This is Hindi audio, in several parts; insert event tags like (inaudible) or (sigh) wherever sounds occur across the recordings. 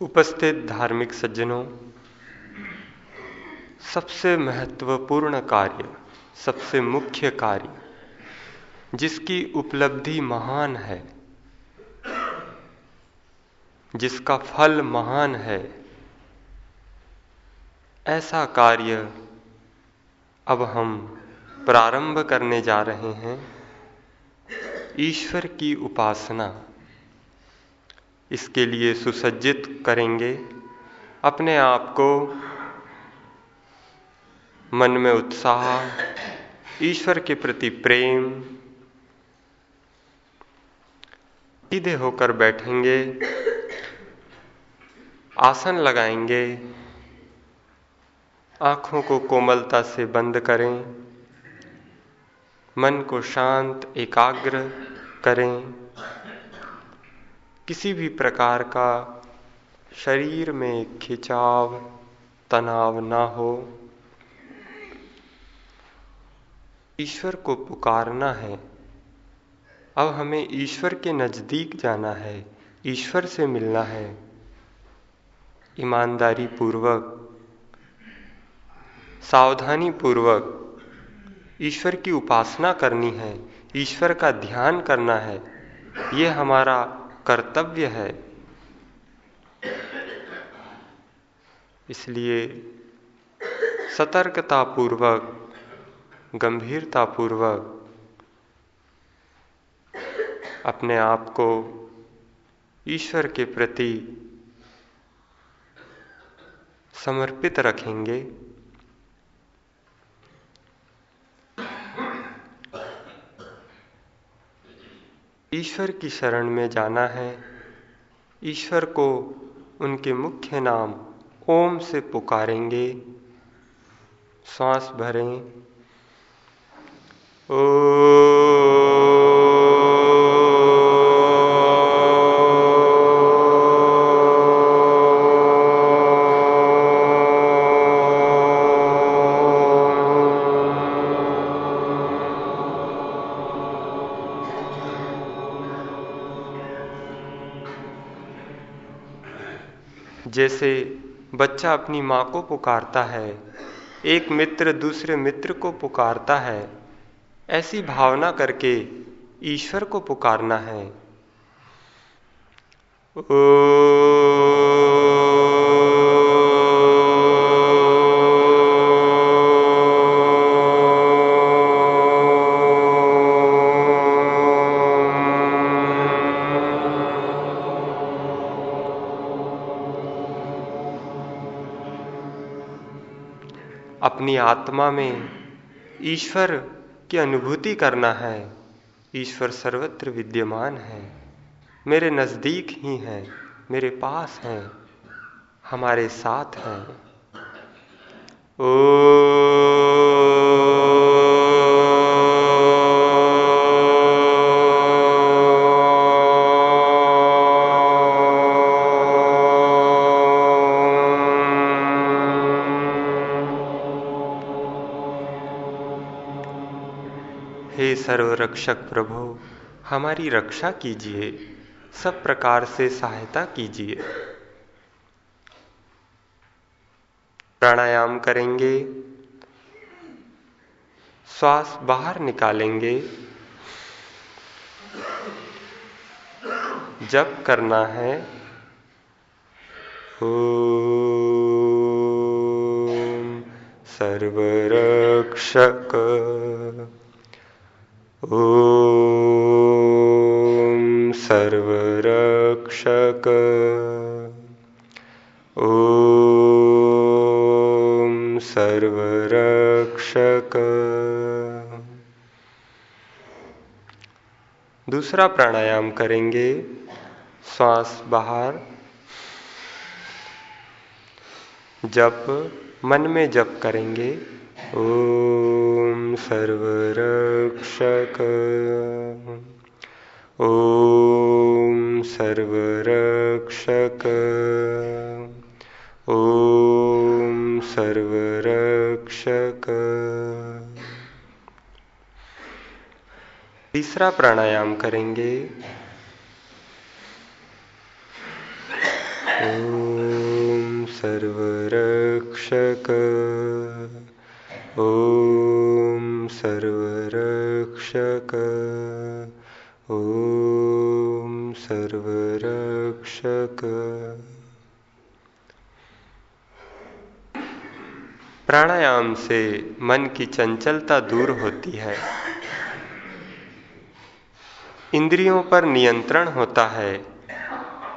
उपस्थित धार्मिक सज्जनों, सबसे महत्वपूर्ण कार्य, सबसे मुख्य कार्य, जिसकी उपलब्धि महान है, जिसका फल महान है, ऐसा कार्य अब हम प्रारंभ करने जा रहे हैं, ईश्वर की उपासना। इसके लिए सुसज्जित करेंगे। अपने आप को मन में उत्साह, ईश्वर के प्रति प्रेम, सीधे होकर बैठेंगे, आसन लगाएँगे, आँखों को कोमलता से बंद करें, मन को शांत, एकाग्र करें। किसी भी प्रकार का शरीर में खिंचाव, तनाव ना हो। ईश्वर को पुकारना है। अब हमें ईश्वर के नज़दीक जाना है। ईश्वर से मिलना है। ईमानदारी पूर्वक सावधानी पूर्वक ईश्वर की उपासना करनी है। ईश्वर का ध्यान करना है। ये हमारा कर्तव्य है। इसलिए सतर्कता पूर्वक गंभीरता पूर्वक अपने आप को ईश्वर के प्रति समर्पित रखेंगे। ईश्वर की शरण में जाना है। ईश्वर को उनके मुख्य नाम ओम से पुकारेंगे। श्वास भरें। ओ बच्चा अपनी माँ को पुकारता है। एक मित्र दूसरे मित्र को पुकारता है। ऐसी भावना करके ईश्वर को पुकारना है। ओ अपनी आत्मा में ईश्वर की अनुभूति करना है। ईश्वर सर्वत्र विद्यमान है। मेरे नज़दीक ही है। मेरे पास है। हमारे साथ हैं। ओ सर्वरक्षक प्रभो, हमारी रक्षा कीजिए, सब प्रकार से सहायता कीजिए। प्राणायाम करेंगे, श्वास बाहर निकालेंगे जब करना है। ॐ सर्वरक्षक। ॐ सर्वरक्षक। दूसरा प्राणायाम करेंगे श्वास बाहर। जप मन में जप करेंगे। ॐ सर्वरक्षक। ॐ सर्वरक्षक। ॐ सर्वरक्षक। तीसरा प्राणायाम करेंगे। से मन की चंचलता दूर होती है। इंद्रियों पर नियंत्रण होता है।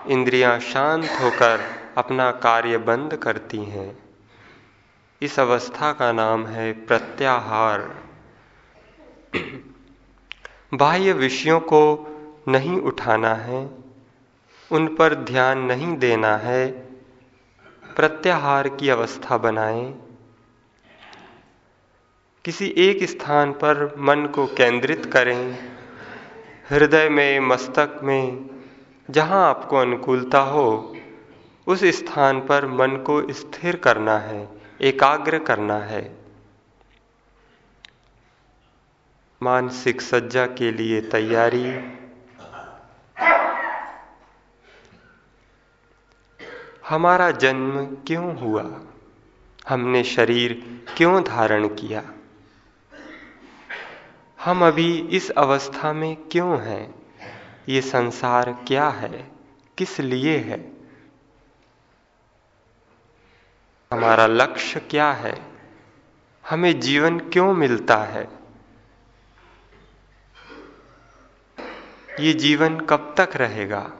इंद्रियाँ शांत होकर अपना कार्य बंद करती हैं। इस अवस्था का नाम है प्रत्याहार। बाह्य विषयों को नहीं उठाना है। उन पर ध्यान नहीं देना है। प्रत्याहार की अवस्था बनाएँ। किसी एक स्थान पर मन को केंद्रित करें, हृदय में, मस्तक में, जहाँ आपको अनुकूलता हो, उस स्थान पर मन को स्थिर करना है, एकाग्र करना है। मानसिक सज्जा के लिए तैयारी। हमारा जन्म क्यों हुआ? हमने शरीर क्यों धारण किया? हम अभी इस अवस्था में क्यों हैं? ये संसार क्या है? किस लिए है? हमारा लक्ष्य क्या है? हमें जीवन क्यों मिलता है? ये जीवन कब तक रहेगा?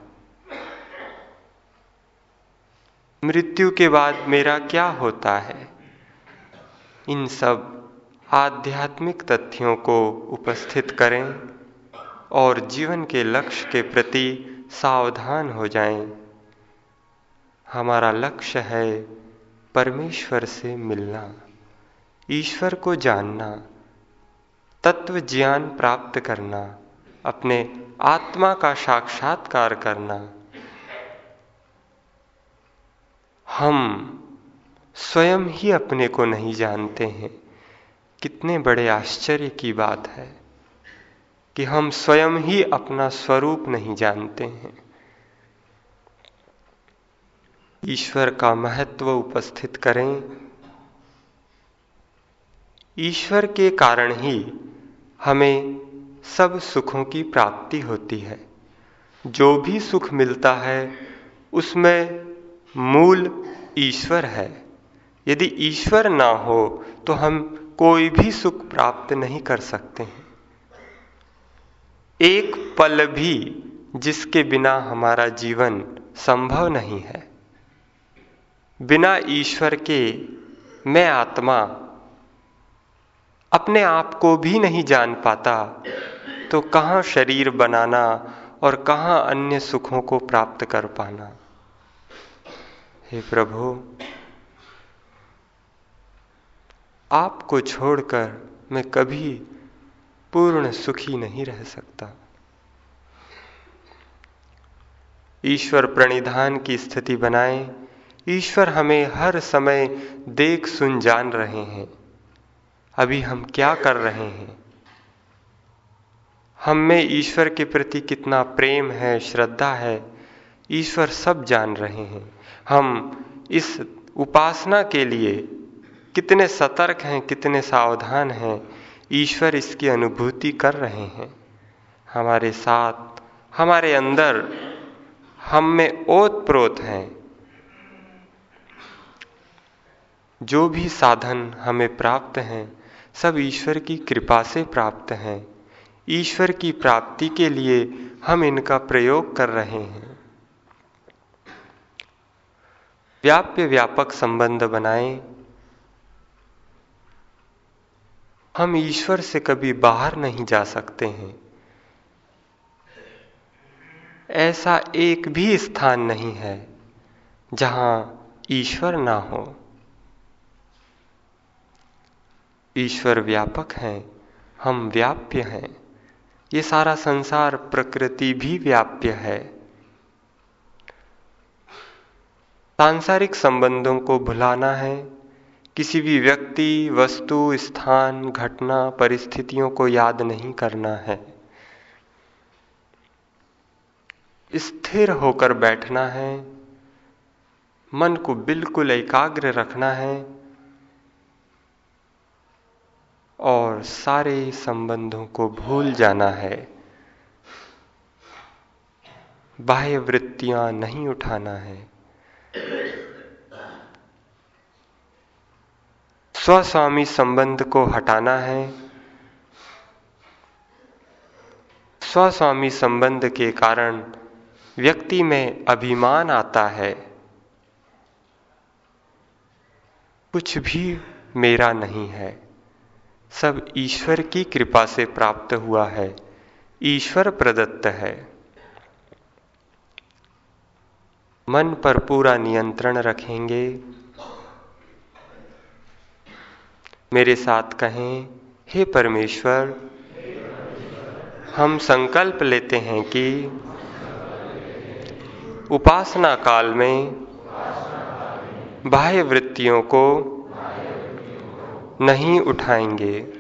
मृत्यु के बाद मेरा क्या होता है? इन सब आध्यात्मिक तथ्यों को उपस्थित करें और जीवन के लक्ष्य के प्रति सावधान हो जाएँ। हमारा लक्ष्य है परमेश्वर से मिलना, ईश्वर को जानना, तत्व ज्ञान प्राप्त करना, अपने आत्मा का साक्षात्कार करना हम स्वयं ही अपने को नहीं जानते हैं कितने बड़े आश्चर्य की बात है कि हम स्वयं ही अपना स्वरूप नहीं जानते हैं। ईश्वर का महत्व उपस्थित करें। ईश्वर के कारण ही हमें सब सुखों की प्राप्ति होती है। जो भी सुख मिलता है, उसमें मूल ईश्वर है। यदि ईश्वर ना हो तो हम कोई भी सुख प्राप्त नहीं कर सकते हैं। एक पल भी जिसके बिना हमारा जीवन संभव नहीं है। बिना ईश्वर के मैं आत्मा अपने आप को भी नहीं जान पाता तो कहाँ शरीर बनाना और कहाँ अन्य सुखों को प्राप्त कर पाना। हे प्रभु आपको छोड़कर मैं कभी पूर्ण सुखी नहीं रह सकता। ईश्वर प्रणिधान की स्थिति बनाए। ईश्वर हमें हर समय देख सुन जान रहे हैं। अभी हम क्या कर रहे हैं? हम में ईश्वर के प्रति कितना प्रेम है, श्रद्धा है, ईश्वर सब जान रहे हैं। हम इस उपासना के लिए कितने सतर्क हैं, कितने सावधान हैं, ईश्वर इसकी अनुभूति कर रहे हैं। हमारे साथ, हमारे अंदर हम में ओत प्रोत हैं। जो भी साधन हमें प्राप्त हैं, सब ईश्वर की कृपा से प्राप्त हैं। ईश्वर की प्राप्ति के लिए हम इनका प्रयोग कर रहे हैं। व्याप्य व्यापक संबंध बनाएँ हम ईश्वर से कभी बाहर नहीं जा सकते हैं। ऐसा एक भी स्थान नहीं है जहाँ ईश्वर ना हो। ईश्वर व्यापक है, हम व्याप्य हैं। ये सारा संसार प्रकृति भी व्याप्य है। सांसारिक संबंधों को भुलाना है किसी भी व्यक्ति, वस्तु, स्थान, घटना, परिस्थितियों को याद नहीं करना है। स्थिर होकर बैठना है, मन को बिल्कुल एकाग्र रखना है और सारे संबंधों को भूल जाना है। बाह्य वृत्तियाँ नहीं उठाना है। स्वस्वामी संबंध को हटाना है। स्वस्वामी संबंध के कारण व्यक्ति में अभिमान आता है। कुछ भी मेरा नहीं है। सब ईश्वर की कृपा से प्राप्त हुआ है। ईश्वर प्रदत्त है। मन पर पूरा नियंत्रण रखेंगे। मेरे साथ कहें, हे परमेश्वर, हम संकल्प लेते हैं कि उपासना काल में बाह्य वृत्तियों को नहीं उठाएँगे।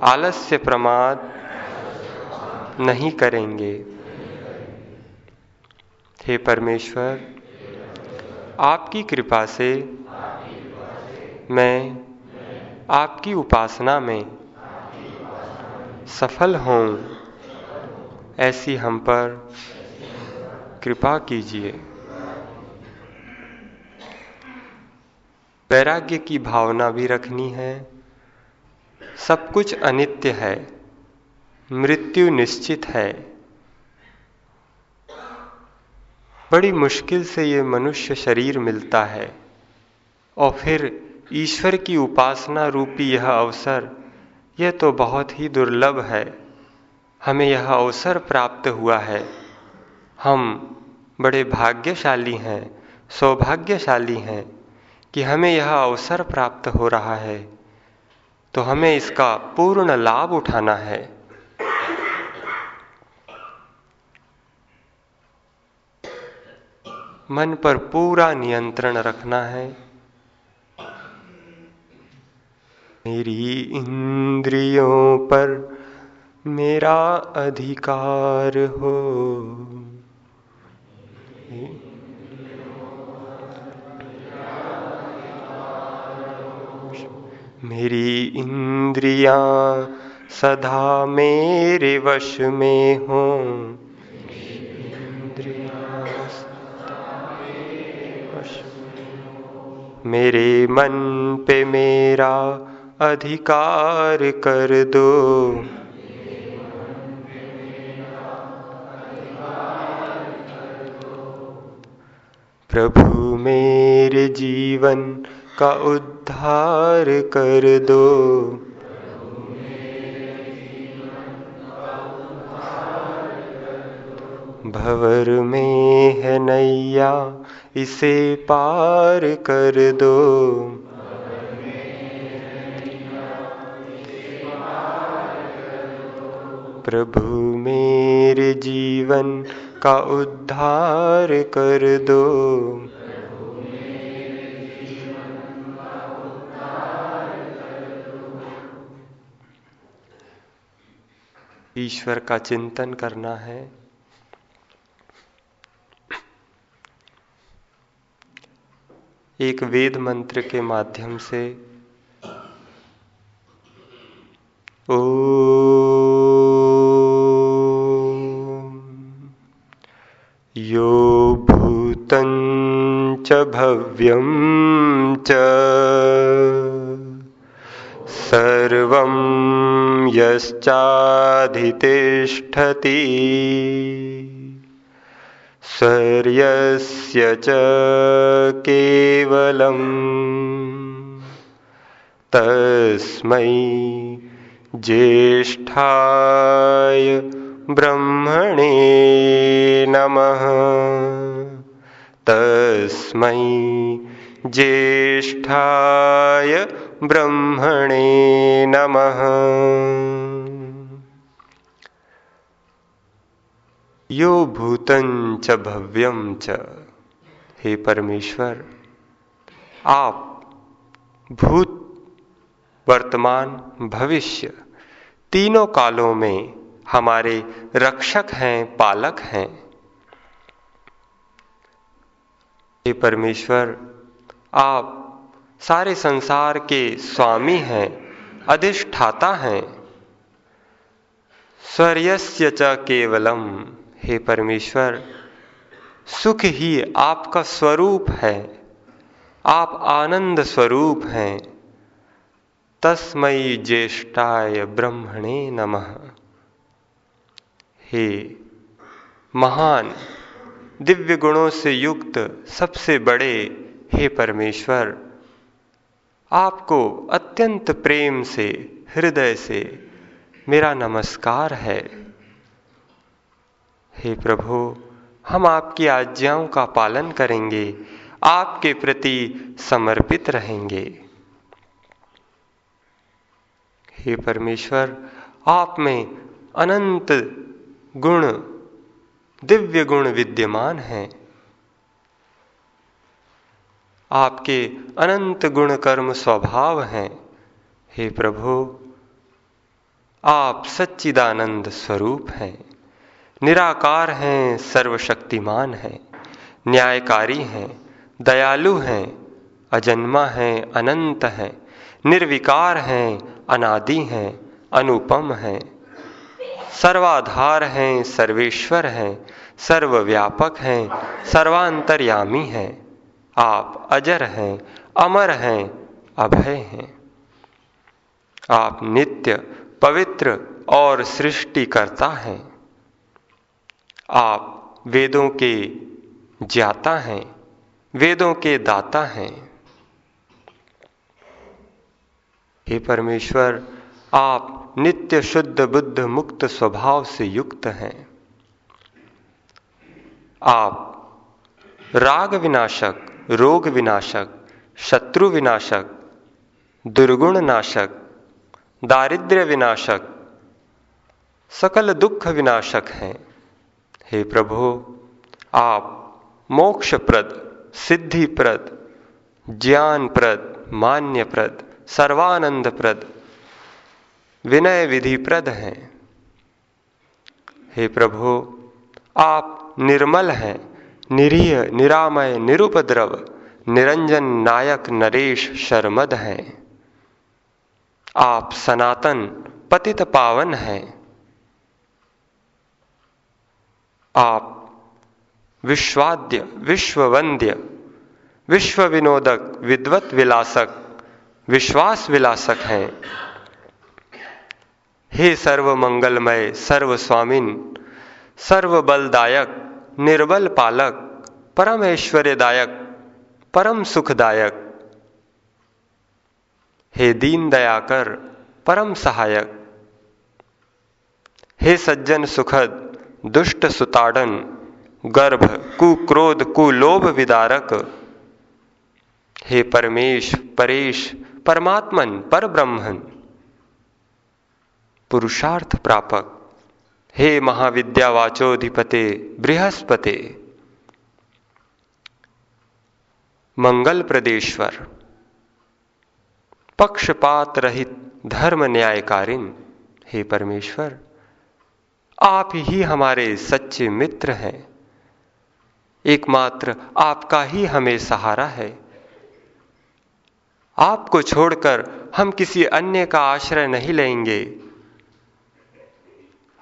आलस्य प्रमाद नहीं करेंगे। हे परमेश्वर, आपकी कृपा से मैं आपकी उपासना में सफल हों, ऐसी हम पर कृपा कीजिए। वैराग्य की भावना भी रखनी है। सब कुछ अनित्य है। मृत्यु निश्चित है। बड़ी मुश्किल से ये मनुष्य शरीर मिलता है और फिर ईश्वर की उपासना रूपी यह अवसर, यह तो बहुत ही दुर्लभ है। हमें यह अवसर प्राप्त हुआ है। हम बड़े भाग्यशाली हैं, सौभाग्यशाली हैं कि हमें यह अवसर प्राप्त हो रहा है। तो हमें इसका पूर्ण लाभ उठाना है। मन पर पूरा नियंत्रण रखना है। मेरी इंद्रियों पर मेरा अधिकार हो। मेरी इंद्रियाँ सदा मेरे वश में हों। मेरे मन पे मेरा अधिकार कर दो। प्रभु, मेरे जीवन का उद्धार कर दो। भवर में है नैया, इसे पार कर दो। प्रभु, मेरे जीवन का उद्धार कर दो। ईश्वर का चिंतन करना है। एक वेद मंत्र के माध्यम से, ओ यो भूतं च भव्यं च सर्वं यश्चाधितिष्ठति। स्वर्यस्य ब्रह्मणे नमः। तस्मै ज्येष्ठाय ब्रह्मणे नमः। यो भूतं च भव्यम च। हे परमेश्वर, आप भूत, वर्तमान, भविष्य, तीनों कालों में हमारे रक्षक हैं, पालक हैं। हे परमेश्वर, आप सारे संसार के स्वामी हैं, अधिष्ठाता हैं। स्वर्यस्य च केवलम, हे परमेश्वर, सुख ही आपका स्वरूप है। आप आनंद स्वरूप हैं। तस्मयी ज्येष्ठाय ब्रह्मणे नमः। हे महान दिव्य गुणों से युक्त सबसे बड़े हे परमेश्वर, आपको अत्यंत प्रेम से, हृदय से मेरा नमस्कार है। हे प्रभु, हम आपकी आज्ञाओं का पालन करेंगे, आपके प्रति समर्पित रहेंगे। हे परमेश्वर, आप में अनंत गुण, दिव्य गुण विद्यमान हैं। आपके अनंत गुण कर्म स्वभाव हैं। हे प्रभु, आप सच्चिदानंद स्वरूप हैं। निराकार हैं, सर्वशक्तिमान हैं। न्यायकारी हैं, दयालु हैं, अजन्मा हैं, अनंत हैं। निर्विकार हैं, अनादि हैं, अनुपम हैं। सर्वाधार हैं, सर्वेश्वर हैं, सर्वव्यापक हैं, सर्वांतर्यामी हैं। आप अजर हैं, अमर हैं, अभय हैं। आप नित्य, पवित्र और सृष्टिकर्ता हैं। आप वेदों के ज्ञाता हैं, वेदों के दाता हैं। हे परमेश्वर, आप नित्य शुद्ध बुद्ध मुक्त स्वभाव से युक्त हैं। आप राग विनाशक, रोग विनाशक, शत्रु विनाशक, दुर्गुण नाशक, दारिद्र्य विनाशक, सकल दुख विनाशक हैं। हे प्रभु, आप मोक्षप्रद, सिद्धिप्रद, ज्ञानप्रद, मान्यप्रद, सर्वानंदप्रद विनय विधिप्रद हैं। हे प्रभु, आप निर्मल हैं। निरीह, निरामय, निरुपद्रव, निरंजन नायक नरेश शर्मद हैं। आप सनातन पतित पावन हैं। आप विश्वाद्य, विश्ववंद्य विश्व विनोदक विद्वत विलासक विश्वास विलासक हैं। हे सर्व मंगलमय सर्व स्वामिन सर्व बलदायक निर्बल पालक परम ऐश्वर्यदायक परम सुखदायक हे दीन दयाकर परम सहायक हे सज्जन सुखद, दुष्ट सुताड़न, गर्भ, कुक्रोध, कुलोभ विदारक। हे परमेश, परेश, परमात्मन पर ब्रह्मन पुरुषार्थ प्रापक। हे महाविद्यावाचोधिपते, बृहस्पते। मंगल प्रदेश्वर। पक्षपात रहित धर्म न्यायकारिन, हे परमेश्वर, आप ही हमारे सच्चे मित्र हैं। एकमात्र आपका ही हमें सहारा है। आपको छोड़कर हम किसी अन्य का आश्रय नहीं लेंगे।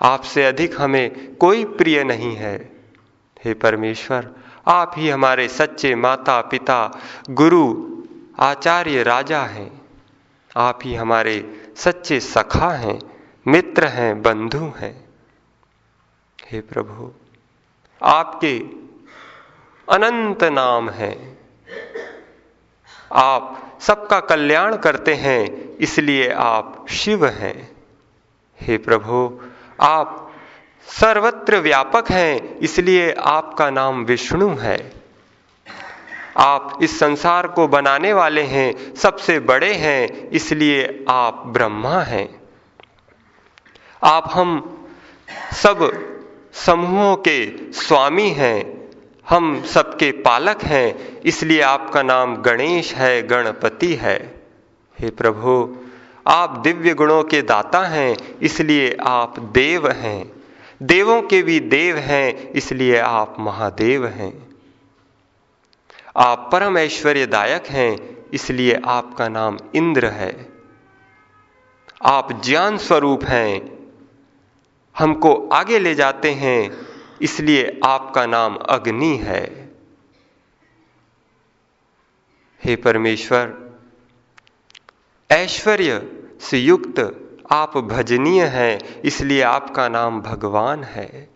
आपसे अधिक हमें कोई प्रिय नहीं है। हे परमेश्वर, आप ही हमारे सच्चे माता पिता गुरु, आचार्य राजा हैं। आप ही हमारे सच्चे सखा हैं, मित्र हैं, बंधु हैं। हे प्रभु, आपके अनंत नाम हैं। आप सबका कल्याण करते हैं, इसलिए आप शिव हैं। हे प्रभु आप सर्वत्र व्यापक हैं, इसलिए आपका नाम विष्णु है। आप इस संसार को बनाने वाले हैं, सबसे बड़े हैं, इसलिए आप ब्रह्मा हैं। आप हम सब समूहों के स्वामी हैं, हम सबके पालक हैं, इसलिए आपका नाम गणेश है, गणपति है। हे प्रभु आप दिव्य गुणों के दाता हैं, इसलिए आप देव हैं। देवों के भी देव हैं, इसलिए आप महादेव हैं। आप परम ऐश्वर्यदायक हैं, इसलिए आपका नाम इंद्र है। आप ज्ञान स्वरूप हैं, हमको आगे ले जाते हैं, इसलिए आपका नाम अग्नि है। हे परमेश्वर, ऐश्वर्य युक्त आप भजनीय हैं, इसलिए आपका नाम भगवान है।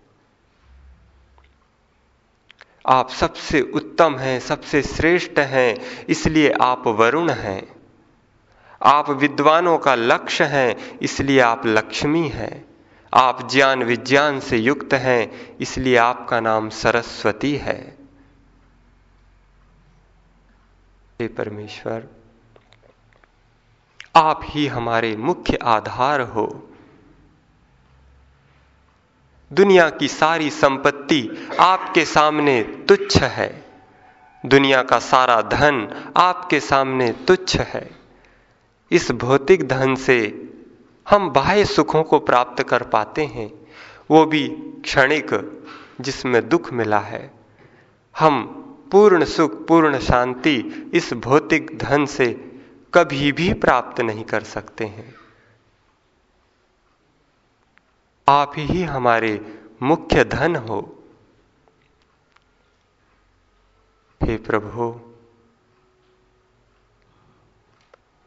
आप सबसे उत्तम हैं, सबसे श्रेष्ठ हैं, इसलिए आप वरुण हैं। आप विद्वानों का लक्ष्य हैं, इसलिए आप लक्ष्मी हैं। आप ज्ञान विज्ञान से युक्त हैं, इसलिए आपका नाम सरस्वती है परमेश्वर आप ही हमारे मुख्य आधार हो। दुनिया की सारी संपत्ति आपके सामने तुच्छ है। दुनिया का सारा धन आपके सामने तुच्छ है। इस भौतिक धन से हम बाह्य सुखों को प्राप्त कर पाते हैं। वो भी क्षणिक, जिसमें दुख मिला है। हम पूर्ण सुख, पूर्ण शांति इस भौतिक धन से कभी भी प्राप्त नहीं कर सकते हैं। आप ही हमारे मुख्य धन हो। हे प्रभु,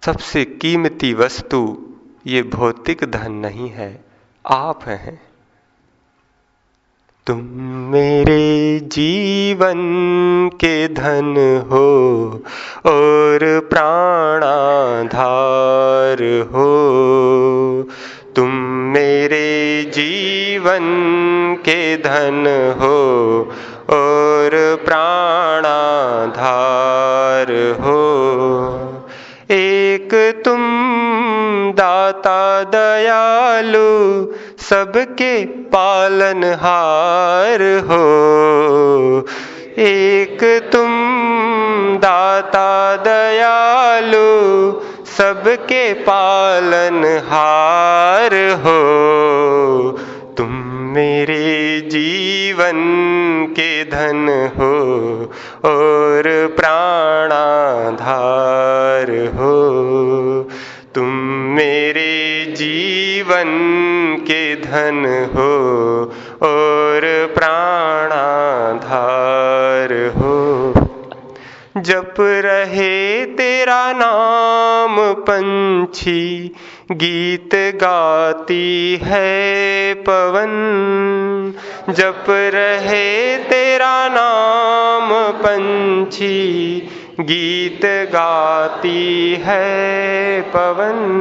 सबसे कीमती वस्तु ये भौतिक धन नहीं है, आप हैं। तुम मेरे जीवन के धन हो और प्राणाधार हो। तुम मेरे जीवन के धन हो और प्राणाधार हो। एक तुम दाता दयालु सबके पालनहार हो। एक तुम दाता दयालु, सबके पालनहार हो। तुम मेरे जीवन के धन हो और प्राणाधार हो। तुम मेरे जीवन धन हो और प्राणाधार हो। जप रहे तेरा नाम पंछी, गीत गाती है पवन। जप रहे तेरा नाम पंछी, गीत गाती है पवन।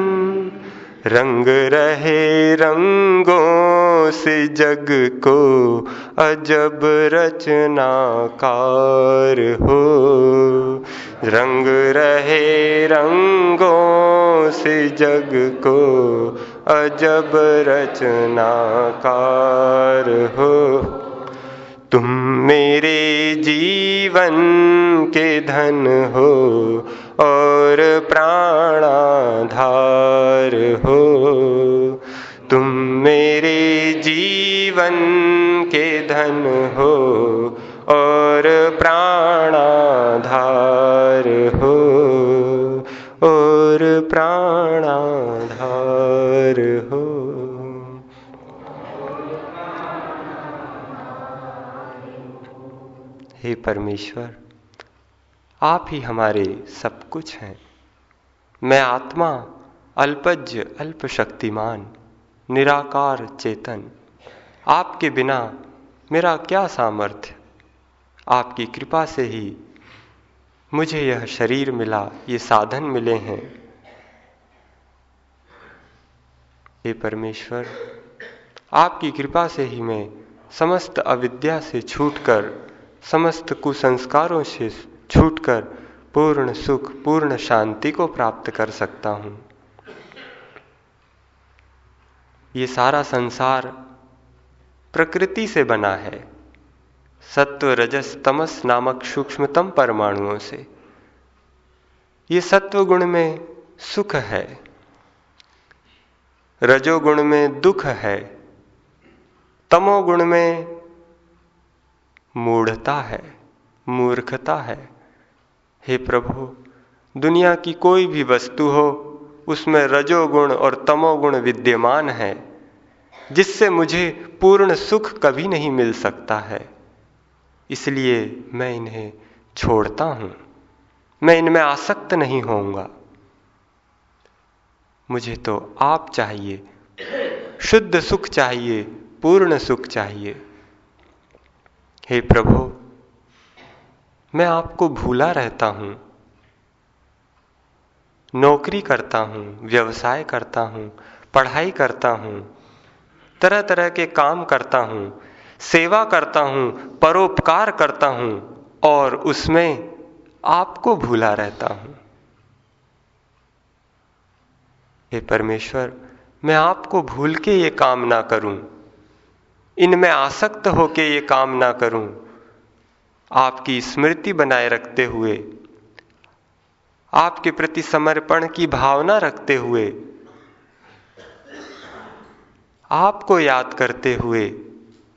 रंग रहे रंगों से जग को अजब रचनाकार हो। रंग रहे रंगों से जग को अजब रचनाकार हो। तुम मेरे जीवन के धन हो और प्राणाधार हो। तुम मेरे जीवन के धन हो और प्राणाधार हो। और प्राणाधार हो। हे परमेश्वर, आप ही हमारे सब कुछ हैं। मैं आत्मा अल्पज्य अल्प शक्तिमान निराकार, चेतन। आपके बिना मेरा क्या सामर्थ्य? आपकी कृपा से ही मुझे यह शरीर मिला, ये साधन मिले हैं। हे परमेश्वर, आपकी कृपा से ही मैं समस्त अविद्या से छूटकर, समस्त कुसंस्कारों से छूटकर पूर्ण सुख, पूर्ण शांति को प्राप्त कर सकता हूँ। ये सारा संसार प्रकृति से बना है। सत्व, रजस, तमस नामक सूक्ष्मतम परमाणुओं से। ये सत्व गुण में सुख है। रजोगुण में दुख है। तमोगुण में मूढ़ता है, मूर्खता है। हे प्रभु, दुनिया की कोई भी वस्तु हो, उसमें रजोगुण और तमोगुण विद्यमान है, जिससे मुझे पूर्ण सुख कभी नहीं मिल सकता है। इसलिए मैं इन्हें छोड़ता हूँ, मैं इनमें आसक्त नहीं होऊँगा। मुझे तो आप चाहिए, शुद्ध सुख चाहिए, पूर्ण सुख चाहिए। हे प्रभु मैं आपको भूला रहता हूँ। नौकरी करता हूँ, व्यवसाय करता हूँ, पढ़ाई करता हूँ तरह तरह के काम करता हूँ, सेवा करता हूँ, परोपकार करता हूँ, और उसमें आपको भूला रहता हूँ। हे परमेश्वर, मैं आपको भूल के ये काम ना करूँ। इनमें आसक्त होके ये काम ना करूँ। आपकी स्मृति बनाए रखते हुए, आपके प्रति समर्पण की भावना रखते हुए, आपको याद करते हुए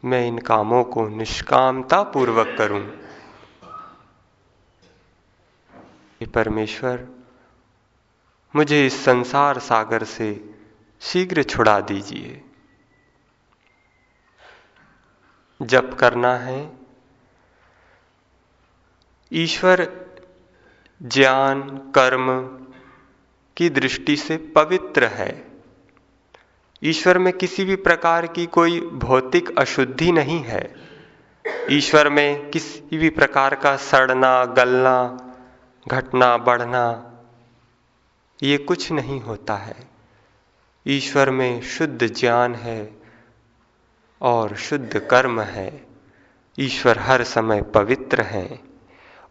मैं इन कामों को निष्कामता पूर्वक करूँ परमेश्वर, मुझे इस संसार सागर से शीघ्र छुड़ा दीजिए। जप करना है ईश्वर ज्ञान, कर्म की दृष्टि से पवित्र है। ईश्वर में किसी भी प्रकार की कोई भौतिक अशुद्धि नहीं है। ईश्वर में किसी भी प्रकार का सड़ना, गलना, घटना, बढ़ना, ये कुछ नहीं होता है। ईश्वर में शुद्ध ज्ञान है और शुद्ध कर्म है। ईश्वर हर समय पवित्र है।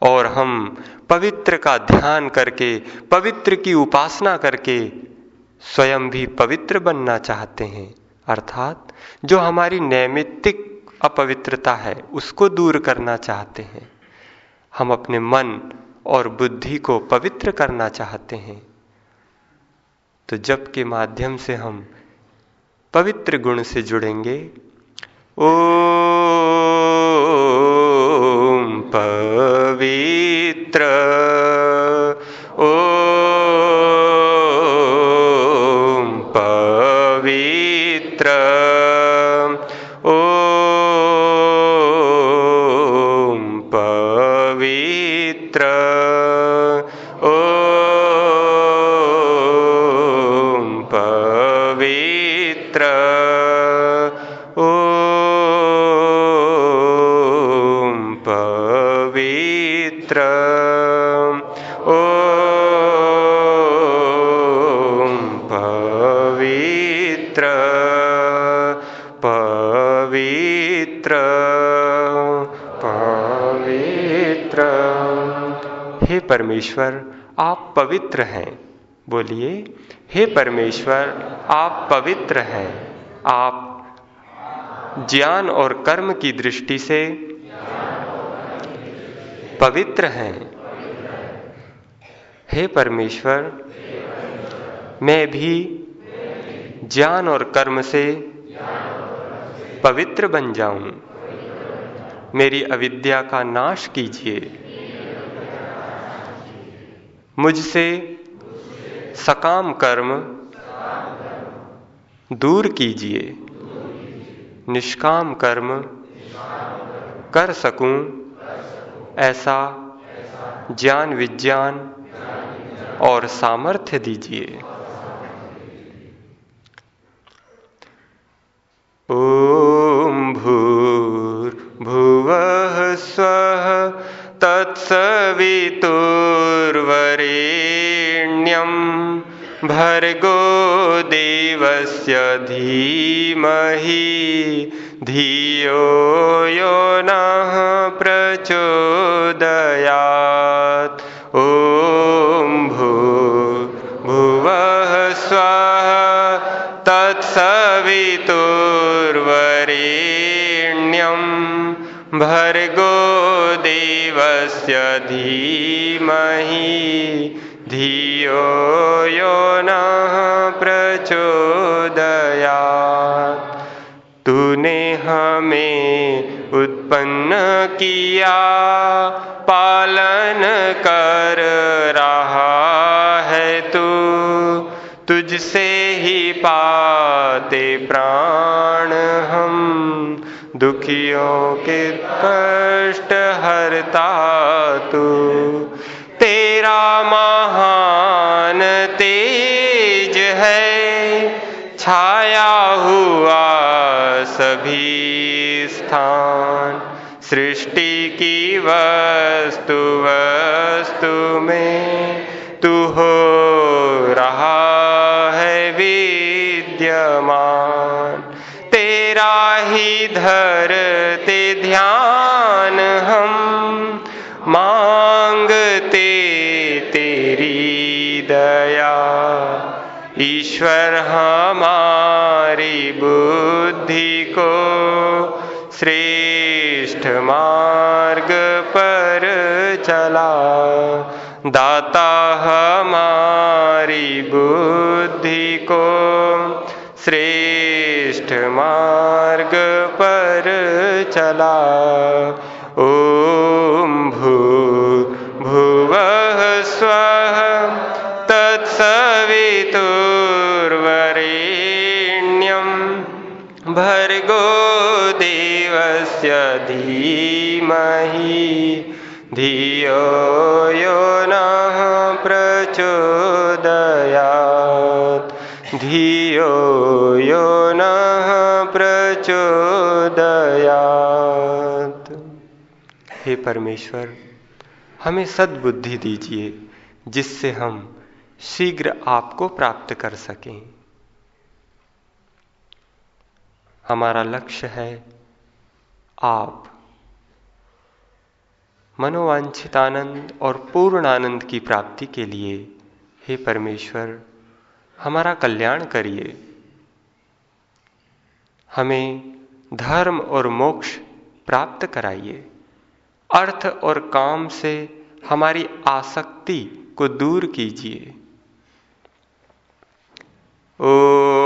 और हम पवित्र का ध्यान करके, पवित्र की उपासना करके स्वयं भी पवित्र बनना चाहते हैं। अर्थात, जो हमारी नैमित्तिक अपवित्रता है, उसको दूर करना चाहते हैं। हम अपने मन और बुद्धि को पवित्र करना चाहते हैं। तो जप के माध्यम से हम पवित्र गुण से जुड़ेंगे। ओ परमेश्वर, आप पवित्र हैं। बोलिए, हे परमेश्वर, आप पवित्र हैं। आप ज्ञान और कर्म की दृष्टि से पवित्र हैं। हे परमेश्वर, मैं भी ज्ञान और कर्म से पवित्र बन जाऊँ। मेरी अविद्या का नाश कीजिए। मुझसे सकाम कर्म दूर कीजिए। निष्काम कर्म कर सकूँ। ऐसा ज्ञान विज्ञान और सामर्थ्य दीजिए। भर्गो देवस्य धीमहि, धियो यो नः प्रचोदयात्। ॐ भू, भुवः स्वः तत्सवितुर्वरेण्यं। भर्गो देवस्य धीमहि, धियो यो नः प्रचोदयात्। तूने हमें उत्पन्न किया, पालन कर रहा है तू। तुझसे ही पाते प्राण हम, दुखियों के कष्ट हरता तू। तेरा महान है छाया हुआ सभी स्थान, सृष्टि की वस्तु वस्तु में तू हो रहा है विद्यमान। तेरा ही धरते ध्यान हम मांगते तेरी दया। ईश्वर हमारी बुद्धि को श्रेष्ठ मार्ग पर चला। दाता हमारी बुद्धि को श्रेष्ठ मार्ग पर चला। ओम भू, भुव स्व तत्सवितुर्वरेण्यं भर्गो देवस्य धीमहि। धियो यो नः प्रचोदयात्। धियो यो नः प्रचोदयात्। हे परमेश्वर, हमें सद्बुद्धि दीजिए, जिससे हम शीघ्र आपको प्राप्त कर सकें। हमारा लक्ष्य है आप। मनोवांछित आनंद और पूर्ण आनंद की प्राप्ति के लिए हे परमेश्वर, हमारा कल्याण करिए। हमें धर्म और मोक्ष प्राप्त कराइए। अर्थ और काम से हमारी आसक्ति को दूर कीजिए। ॐ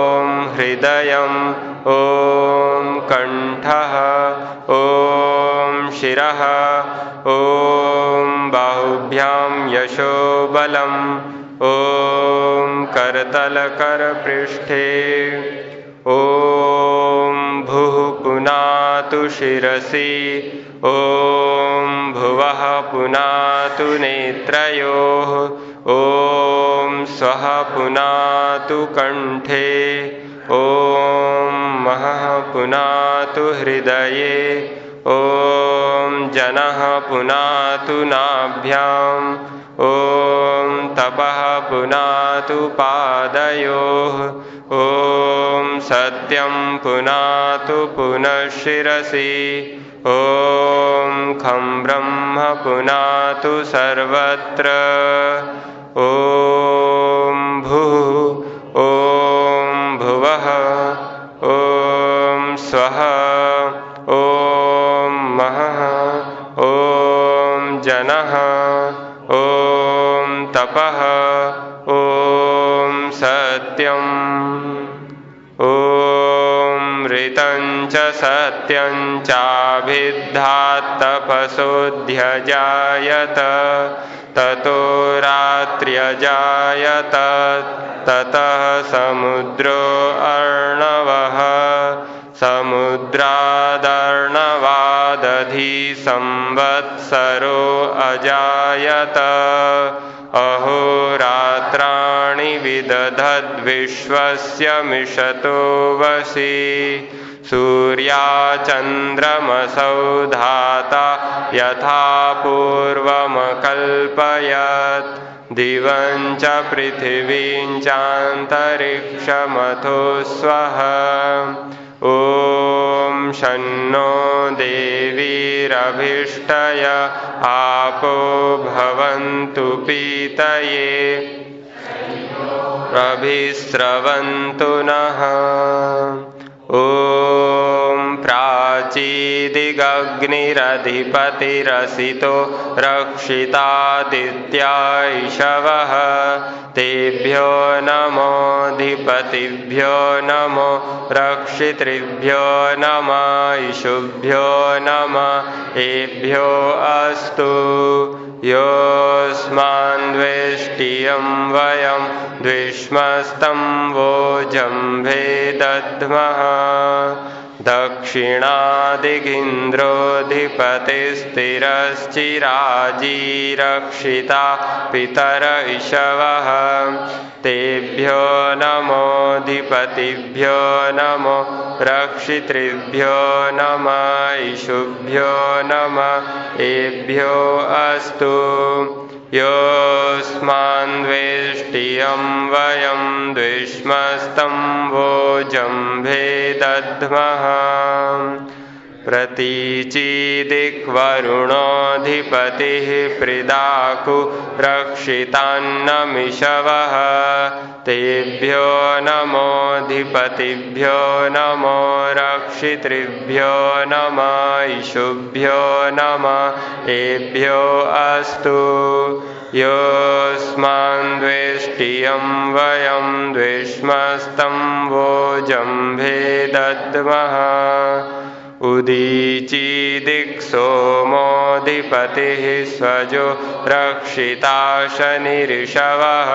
हृदयम् ॐ कण्ठः, ॐ शिरः, ॐ बाहुभ्यां यशोबलम्, ॐ करतलकरपृष्ठे, ॐ भुः पुनातु शिरसि, ॐ भुवः पुनातु नेत्रयोः, ॐ स्वः पुनातु कण्ठे ॐ महः पुनातु हृदये ॐ जनः पुनातु नाभ्याम् ॐ तपः पुनातु पादयोः ॐ सत्यं पुनातु पुनः ब्रह्म पुनातु सर्वत्र ॐ भुः चाभिद्धात्तपसोऽध्यजायत ततो रात्र्यजायत ततः समुद्रो अर्णवः समुद्रादर्णवादधि संवत्सरो अजायत। अहोरात्राणि विदधद्विश्वस्य मिषतो वसि सूर्याचन्द्रमसौ धाता यथा पूर्वमकल्पयत्। दिवं च पृथिवीं चान्तरिक्षमथो स्वः। ॐ शन्नो देवीरभीष्टय, आपो भवन्तु पीतये। अभिस्रवन्तु नः। ॐ प्राचीदिगग्निरधिपतिरसितो रक्षितादित्यायिषवः। तेभ्यो नमोऽधिपतिभ्यो नमो रक्षितृभ्यो नम ईशुभ्यो नम एभ्यो अस्तु योऽस्मान्द्वेष्टियं वयं द्विष्मस्तं वोजम्भे दद्मः दक्षिणादिगिन्द्रोऽधिपतिस्थिरश्चिराजीरक्षिता पितर इषवः तेभ्यो नमोऽधिपतिभ्यो नमो रक्षितृभ्यो नम ईशुभ्यो नम एभ्यो अस्तु। द्विष्मस्तं वोजम्भे दद्मः प्रतीचीदिक्वरुणोऽधिपतिः प्रिदाकु रक्षितान्नमिषवः। तेभ्यो नमोऽधिपतिभ्यो नमो रक्षितृभ्यो नम ईशुभ्यो नम एभ्यो अस्तु। योऽस्मान्द्वेष्टियं वयं द्विष्मस्तं दद्मः उदीचीदिक्सोमोऽधिपतिः स्वजो रक्षिता शनिऋषवः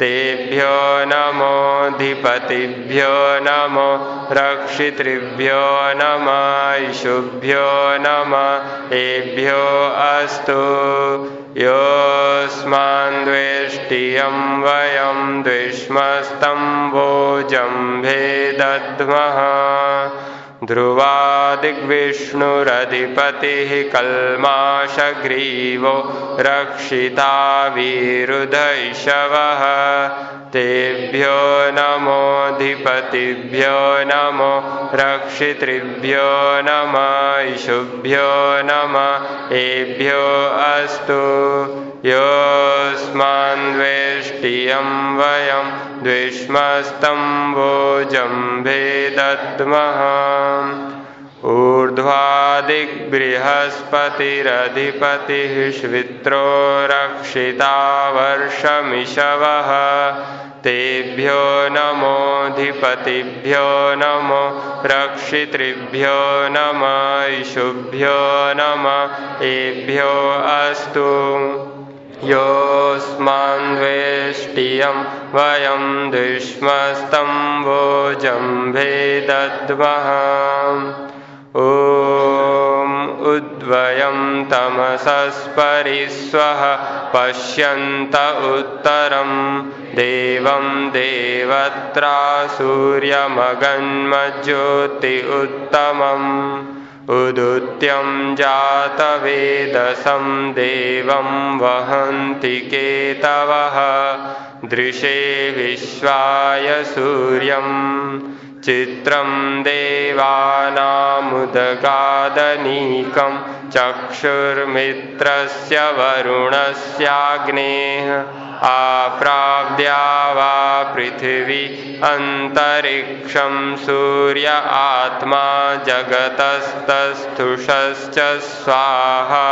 तेभ्यो नमोऽधिपतिभ्यो नमो रक्षितृभ्यो नम ईशुभ्यो नम एभ्यो अस्तु। योऽस्मान्द्वेष्टियं वयं द्विष्मस्तं वोजम्भे दद्मः ध्रुवादिग्विष्णुरधिपतिः कल्माशग्रीवो रक्षिता विरुधैषवः तेभ्यो नमोऽधिपतिभ्यो नमो रक्षितृभ्यो नम ईशुभ्यो नम एभ्यो अस्तु योऽस्मान्द्वेष्टियं वयं द्विष्मस्तं वोजम्भे दद्मः ऊर्ध्वादिग्बृहस्पतिरधिपतिः श्वित्रो रक्षिता तेभ्यो नमोऽधिपतिभ्यो नमो रक्षितृभ्यो नम ईशुभ्यो नम एभ्यो अस्तु। योऽस्मान्वेष्टियं वयं द्विष्मस्तं वोजम्भे दद्मः ॐ उद्वयं तमसस्परिस्वः पश्यन्त उत्तरं। देवं देवत्रा सूर्यमगन्मज्योति उत्तमम् उदुत्यं जातवेदसं देवं वहन्ति केतवः। दृशे विश्वाय सूर्यं। चित्रं देवानामुदगादनीकं। चक्षुर्मित्रस्य वरुणस्याग्नेः। आप्राव्या वा पृथिवी अन्तरिक्षं सूर्य आत्मा जगतस्तस्थुषश्च स्वाहा।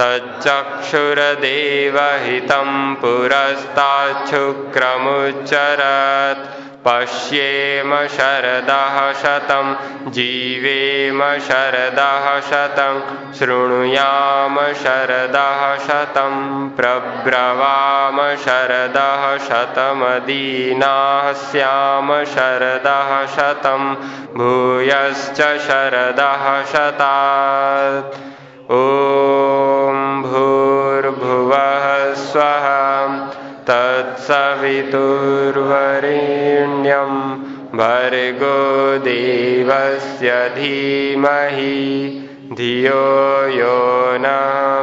तच्चक्षुरदेवहितं पुरस्ताच्छुक्रमुच्चरत्। पश्येम शरदः शतं जीवेम शरदः शतं शृणुयाम शरदः शतं प्रब्रवाम शरदः शतमदीनाः स्याम शरदः शतं भूयश्च शरदः शतात्। ॐ भूर्भुवः स्वः तत्सवितुर्वरेण्यं भर्गो देवस्य धीमहि, धियो यो न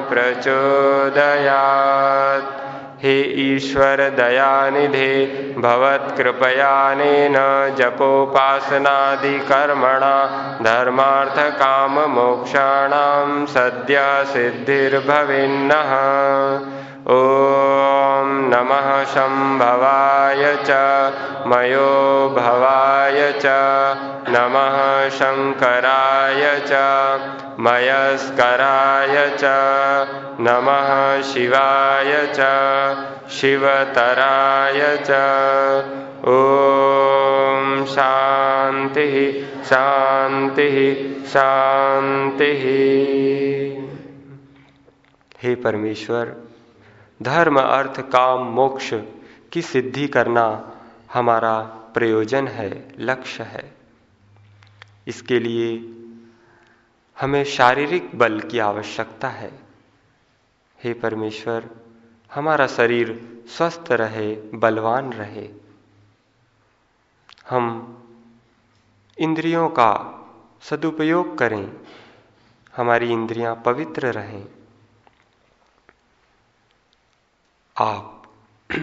प्रचोदयात्। हे ईश्वर दयानिधे भवत्कृपयानेन जपोपासनादिकर्मणा सद्य सिद्धिर्भवेन्नः। ॐ नमः शम्भवाय च मयो भवाय च, नमः शङ्कराय च, मयस्कराय च, नमः शिवाय च, शिवतराय च। ॐ शान्तिः शान्तिः। हे परमेश्वर धर्म, अर्थ, काम, मोक्ष की सिद्धि करना हमारा प्रयोजन है, लक्ष्य है। इसके लिए हमें शारीरिक बल की आवश्यकता है। हे परमेश्वर, हमारा शरीर स्वस्थ रहे, बलवान रहे। हम इंद्रियों का सदुपयोग करें, हमारी इंद्रियाँ पवित्र रहें। आप (clears throat)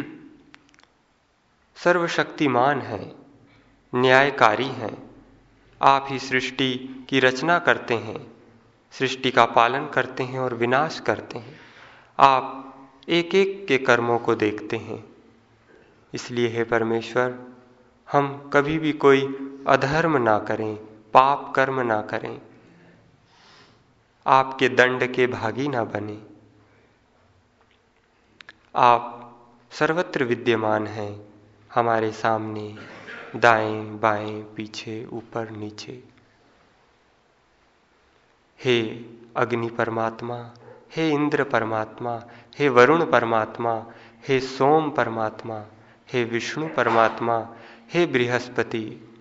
सर्वशक्तिमान हैं, न्यायकारी हैं, आप ही सृष्टि की रचना करते हैं, सृष्टि का पालन करते हैं और विनाश करते हैं। आप एक एक के कर्मों को देखते हैं। इसलिए हे परमेश्वर, हम कभी भी कोई अधर्म ना करें, पाप कर्म ना करें। आपके दंड के भागी ना बने। आप सर्वत्र विद्यमान हैं, हमारे सामने, दाएँ, बाएँ, पीछे, ऊपर, नीचे। हे अग्नि परमात्मा, हे इंद्र परमात्मा, हे वरुण परमात्मा, हे सोम परमात्मा, हे विष्णु परमात्मा, हे बृहस्पति,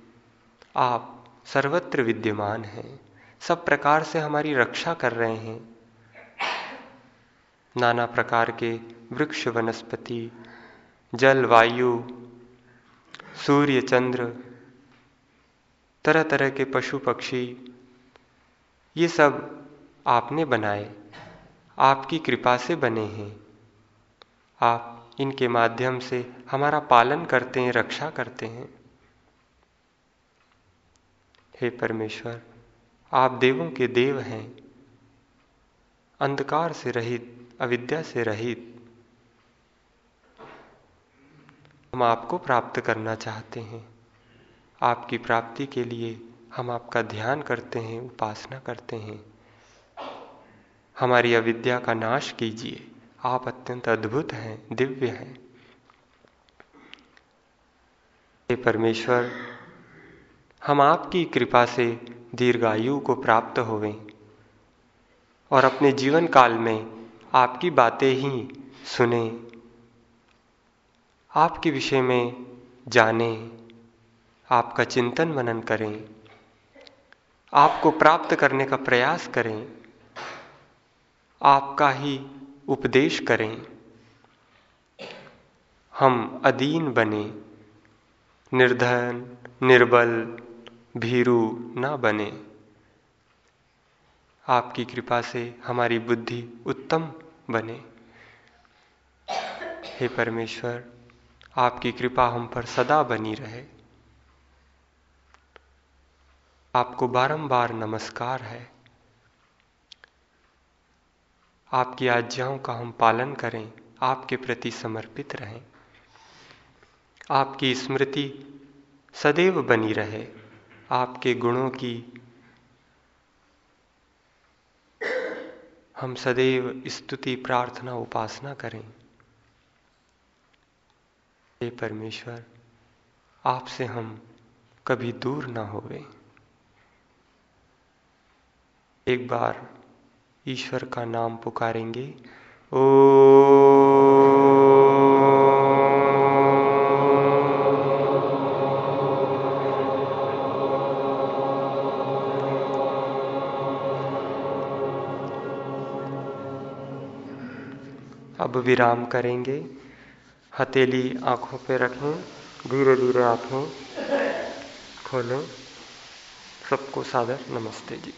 आप सर्वत्र विद्यमान हैं, सब प्रकार से हमारी रक्षा कर रहे हैं। नाना प्रकार के वृक्ष वनस्पति, जल, वायु, सूर्य, चंद्र तरह तरह के पशु पक्षी, ये सब आपने बनाए, आपकी कृपा से बने हैं। आप इनके माध्यम से हमारा पालन करते हैं, रक्षा करते हैं। हे परमेश्वर, आप देवों के देव हैं। अंधकार से रहित अविद्या से रहित। हम आपको प्राप्त करना चाहते हैं। आपकी प्राप्ति के लिए हम आपका ध्यान करते हैं, उपासना करते हैं। हमारी अविद्या का नाश कीजिए। आप अत्यंत अद्भुत हैं, दिव्य हैं। हे परमेश्वर, हम आपकी कृपा से दीर्घायु को प्राप्त होवें और अपने जीवन काल में आपकी बातें ही सुने, आपके विषय में जाने, आपका चिंतन मनन करें, आपको प्राप्त करने का प्रयास करें, आपका ही उपदेश करें। हम अधीन बने, निर्धन, निर्बल, भीरू ना बने। आपकी कृपा से हमारी बुद्धि उत्तम बने। हे परमेश्वर, आपकी कृपा हम पर सदा बनी रहे। आपको बारंबार नमस्कार है। आपकी आज्ञाओं का हम पालन करें, आपके प्रति समर्पित रहें। आपकी स्मृति सदैव बनी रहे, आपके गुणों की हम सदैव स्तुति, प्रार्थना, उपासना करें। हे परमेश्वर, आपसे हम कभी दूर ना होवे। एक बार ईश्वर का नाम पुकारेंगे। ओ अब विराम करेंगे। हथेली आँखों पर रखें धीरे धीरे आँखें खोलें। सबको सादर नमस्ते जी।